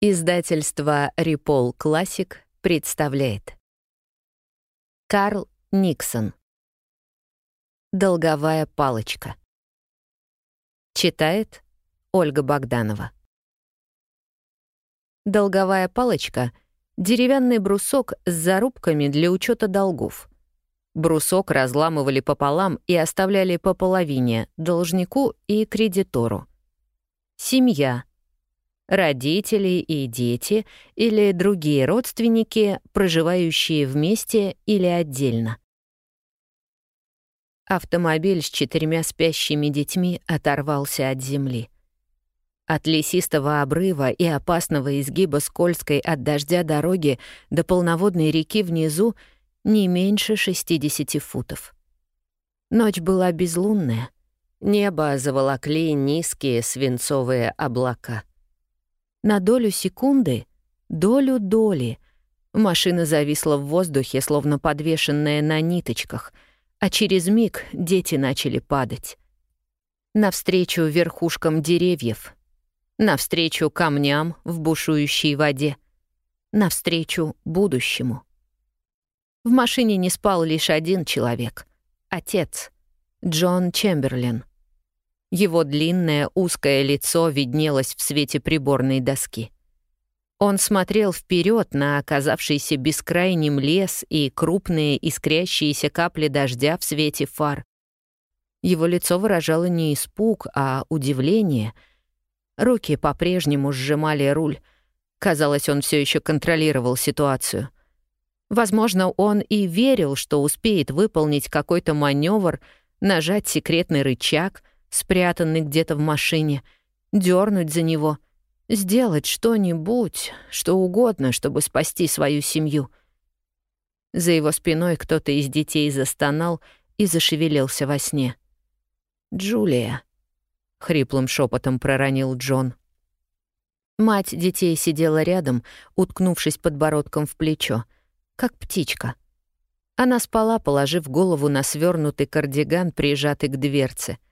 Издательство «Репол Классик» представляет. Карл Никсон. «Долговая палочка» Читает Ольга Богданова. Долговая палочка — деревянный брусок с зарубками для учета долгов. Брусок разламывали пополам и оставляли по половине должнику и кредитору. Семья — родители и дети или другие родственники, проживающие вместе или отдельно. Автомобиль с четырьмя спящими детьми оторвался от земли. От лесистого обрыва и опасного изгиба скользкой от дождя дороги до полноводной реки внизу не меньше 60 футов. Ночь была безлунная. Небо заволокли низкие свинцовые облака. На долю секунды, долю доли, машина зависла в воздухе, словно подвешенная на ниточках, а через миг дети начали падать. Навстречу верхушкам деревьев, навстречу камням в бушующей воде, навстречу будущему. В машине не спал лишь один человек — отец, Джон Чемберлин. Его длинное узкое лицо виднелось в свете приборной доски. Он смотрел вперед на оказавшийся бескрайним лес и крупные искрящиеся капли дождя в свете фар. Его лицо выражало не испуг, а удивление. Руки по-прежнему сжимали руль. Казалось, он все еще контролировал ситуацию. Возможно, он и верил, что успеет выполнить какой-то маневр, нажать секретный рычаг — спрятанный где-то в машине, дернуть за него, сделать что-нибудь, что угодно, чтобы спасти свою семью. За его спиной кто-то из детей застонал и зашевелился во сне. «Джулия», — хриплым шепотом проронил Джон. Мать детей сидела рядом, уткнувшись подбородком в плечо, как птичка. Она спала, положив голову на свернутый кардиган, прижатый к дверце —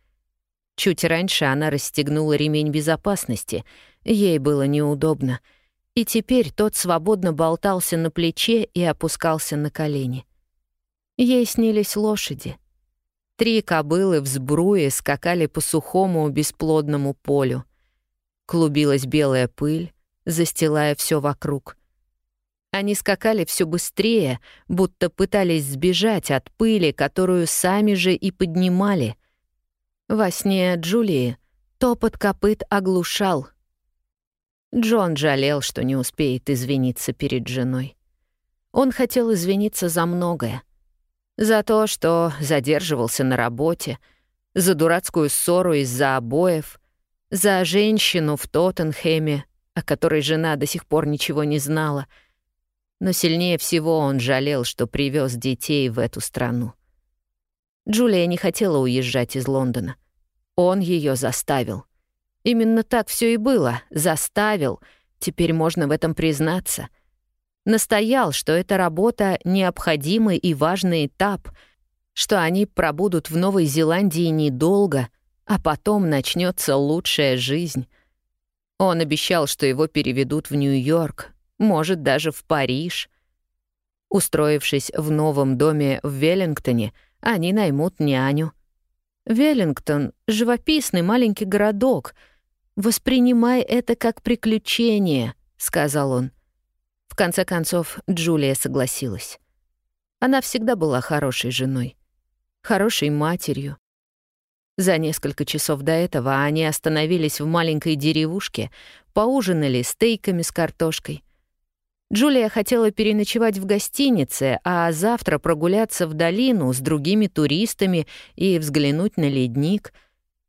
Чуть раньше она расстегнула ремень безопасности. Ей было неудобно. И теперь тот свободно болтался на плече и опускался на колени. Ей снились лошади. Три кобылы в сбруе скакали по сухому бесплодному полю. Клубилась белая пыль, застилая все вокруг. Они скакали все быстрее, будто пытались сбежать от пыли, которую сами же и поднимали — во сне Джулии топот копыт оглушал. Джон жалел, что не успеет извиниться перед женой. Он хотел извиниться за многое. За то, что задерживался на работе, за дурацкую ссору из-за обоев, за женщину в Тоттенхэме, о которой жена до сих пор ничего не знала. Но сильнее всего он жалел, что привез детей в эту страну. Джулия не хотела уезжать из Лондона. Он ее заставил. Именно так все и было. Заставил. Теперь можно в этом признаться. Настоял, что эта работа — необходимый и важный этап, что они пробудут в Новой Зеландии недолго, а потом начнется лучшая жизнь. Он обещал, что его переведут в Нью-Йорк, может, даже в Париж. Устроившись в новом доме в Веллингтоне, они наймут няню. Веллингтон — живописный маленький городок. Воспринимай это как приключение», — сказал он. В конце концов, Джулия согласилась. Она всегда была хорошей женой, хорошей матерью. За несколько часов до этого они остановились в маленькой деревушке, поужинали стейками с картошкой. Джулия хотела переночевать в гостинице, а завтра прогуляться в долину с другими туристами и взглянуть на ледник.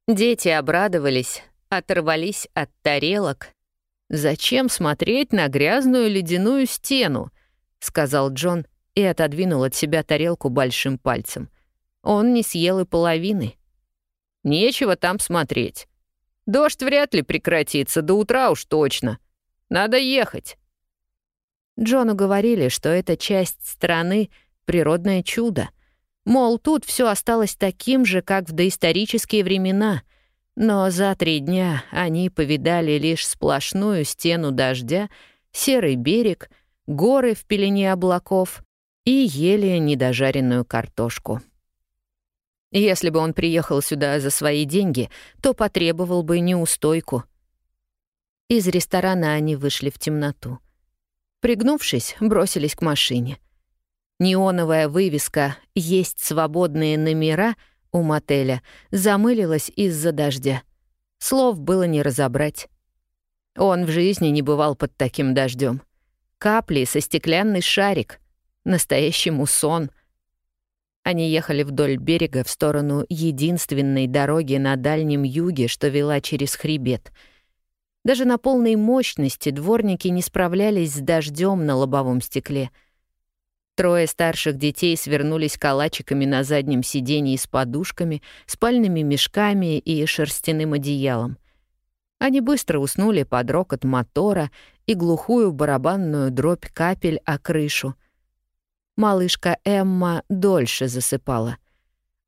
Дети обрадовались, оторвались от тарелок. «Зачем смотреть на грязную ледяную стену?» — сказал Джон и отодвинул от себя тарелку большим пальцем. Он не съел и половины. «Нечего там смотреть. Дождь вряд ли прекратится, до утра уж точно. Надо ехать». Джону говорили, что эта часть страны — природное чудо. Мол, тут все осталось таким же, как в доисторические времена. Но за три дня они повидали лишь сплошную стену дождя, серый берег, горы в пелене облаков и ели недожаренную картошку. Если бы он приехал сюда за свои деньги, то потребовал бы неустойку. Из ресторана они вышли в темноту. Пригнувшись, бросились к машине. Неоновая вывеска «Есть свободные номера» у мотеля замылилась из-за дождя. Слов было не разобрать. Он в жизни не бывал под таким дождем. Капли со стеклянный шарик. Настоящий мусон. Они ехали вдоль берега в сторону единственной дороги на Дальнем Юге, что вела через хребет. Даже на полной мощности дворники не справлялись с дождем на лобовом стекле — Трое старших детей свернулись калачиками на заднем сиденье с подушками, спальными мешками и шерстяным одеялом. Они быстро уснули под рокот мотора и глухую барабанную дробь капель о крышу. Малышка Эмма дольше засыпала.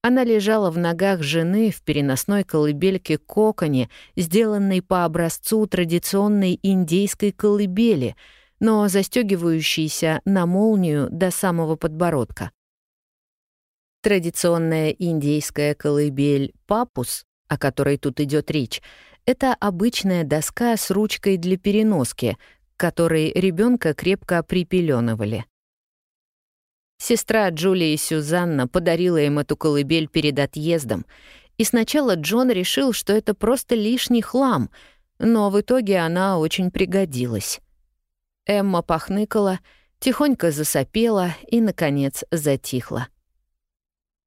Она лежала в ногах жены в переносной колыбельке коконе, сделанной по образцу традиционной индейской колыбели — но застегивающийся на молнию до самого подбородка. Традиционная индейская колыбель «папус», о которой тут идет речь, это обычная доска с ручкой для переноски, к которой ребенка крепко припеленывали. Сестра Джулии Сюзанна подарила им эту колыбель перед отъездом, и сначала Джон решил, что это просто лишний хлам, но в итоге она очень пригодилась. Эмма похныкала, тихонько засопела и, наконец, затихла.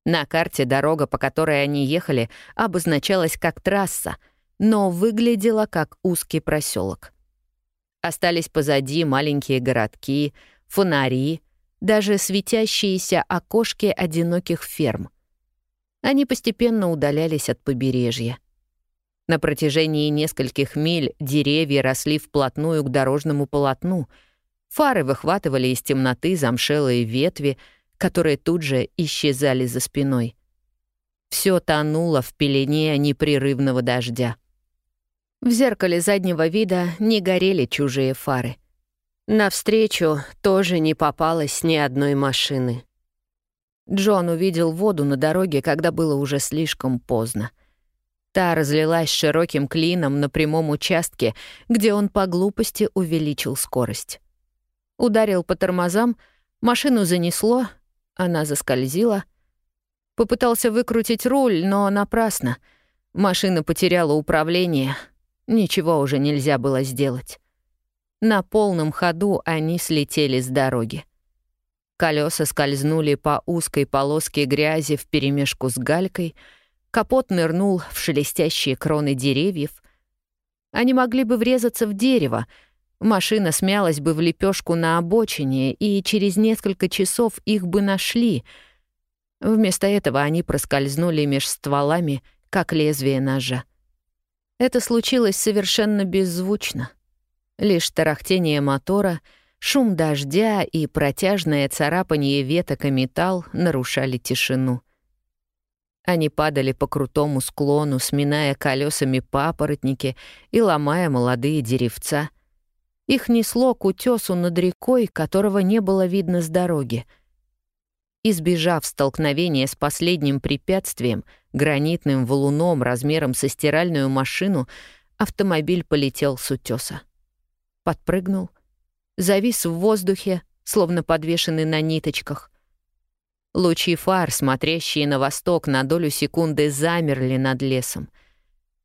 На карте дорога, по которой они ехали, обозначалась как трасса, но выглядела как узкий проселок. Остались позади маленькие городки, фонари, даже светящиеся окошки одиноких ферм. Они постепенно удалялись от побережья. На протяжении нескольких миль деревья росли вплотную к дорожному полотну. Фары выхватывали из темноты замшелые ветви, которые тут же исчезали за спиной. Все тонуло в пелене непрерывного дождя. В зеркале заднего вида не горели чужие фары. Навстречу тоже не попалось ни одной машины. Джон увидел воду на дороге, когда было уже слишком поздно — Та разлилась широким клином на прямом участке, где он по глупости увеличил скорость. Ударил по тормозам, машину занесло, она заскользила. Попытался выкрутить руль, но напрасно. Машина потеряла управление, ничего уже нельзя было сделать. На полном ходу они слетели с дороги. Колеса скользнули по узкой полоске грязи вперемешку с галькой — Капот нырнул в шелестящие кроны деревьев. Они могли бы врезаться в дерево. Машина смялась бы в лепешку на обочине, и через несколько часов их бы нашли. Вместо этого они проскользнули меж стволами, как лезвие ножа. Это случилось совершенно беззвучно. Лишь тарахтение мотора, шум дождя и протяжное царапание веток о металл нарушали тишину — они падали по крутому склону, сминая колесами папоротники и ломая молодые деревца. Их несло к утесу над рекой, которого не было видно с дороги. Избежав столкновения с последним препятствием, гранитным валуном размером со стиральную машину, автомобиль полетел с утеса. Подпрыгнул, завис в воздухе, словно подвешенный на ниточках. Лучи фар, смотрящие на восток, на долю секунды замерли над лесом.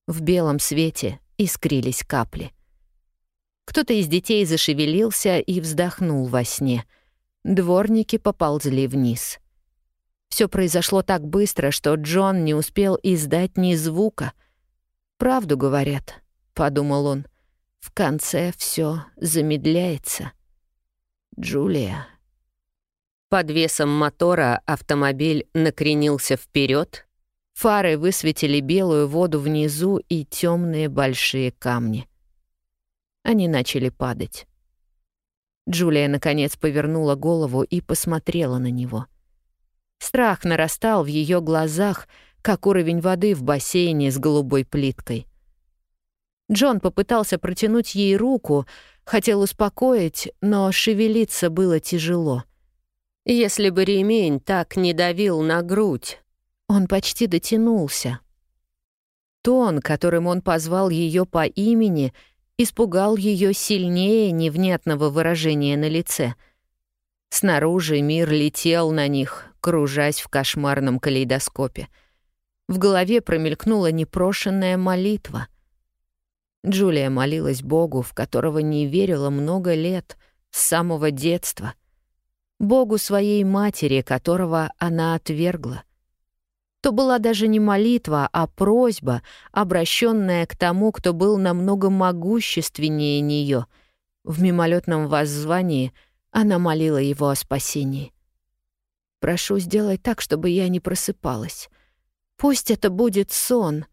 В белом свете искрились капли. Кто-то из детей зашевелился и вздохнул во сне. Дворники поползли вниз. Все произошло так быстро, что Джон не успел издать ни звука. «Правду говорят», — подумал он. «В конце все замедляется». «Джулия», под весом мотора автомобиль накренился вперед, фары высветили белую воду внизу и темные большие камни. Они начали падать. Джулия, наконец, повернула голову и посмотрела на него. Страх нарастал в ее глазах, как уровень воды в бассейне с голубой плиткой. Джон попытался протянуть ей руку, хотел успокоить, но шевелиться было тяжело. Если бы ремень так не давил на грудь, он почти дотянулся. Тон, которым он позвал ее по имени, испугал ее сильнее невнятного выражения на лице. Снаружи мир летел на них, кружась в кошмарном калейдоскопе. В голове промелькнула непрошенная молитва. Джулия молилась Богу, в которого не верила много лет, с самого детства — Богу своей матери, которого она отвергла. То была даже не молитва, а просьба, обращенная к тому, кто был намного могущественнее нее. В мимолетном воззвании она молила его о спасении. «Прошу, сделай так, чтобы я не просыпалась. Пусть это будет сон».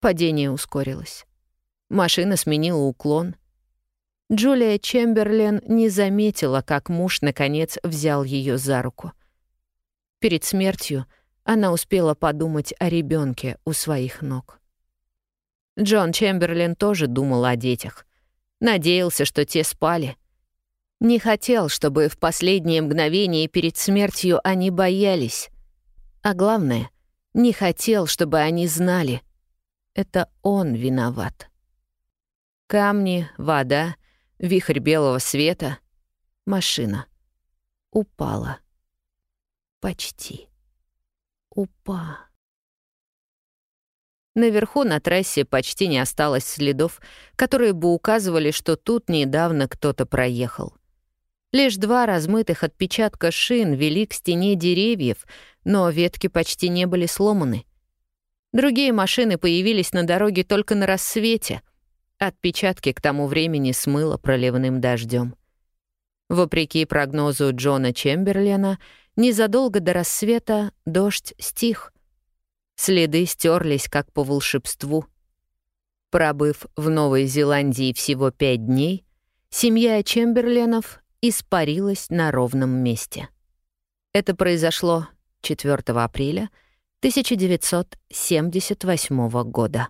Падение ускорилось. Машина сменила уклон — Джулия Чемберлен не заметила, как муж, наконец, взял ее за руку. Перед смертью она успела подумать о ребенке у своих ног. Джон Чемберлен тоже думал о детях. Надеялся, что те спали. Не хотел, чтобы в последние мгновения перед смертью они боялись. А главное, не хотел, чтобы они знали. Это он виноват. Камни, вода — Вихрь белого света. Машина. Упала. Почти. Упа. Наверху на трассе почти не осталось следов, которые бы указывали, что тут недавно кто-то проехал. Лишь два размытых отпечатка шин вели к стене деревьев, но ветки почти не были сломаны. Другие машины появились на дороге только на рассвете — Отпечатки к тому времени смыло проливным дождем. Вопреки прогнозу Джона Чемберлена, незадолго до рассвета дождь стих. Следы стерлись как по волшебству. Пробыв в Новой Зеландии всего пять дней, семья Чемберленов испарилась на ровном месте. Это произошло 4 апреля 1978 года.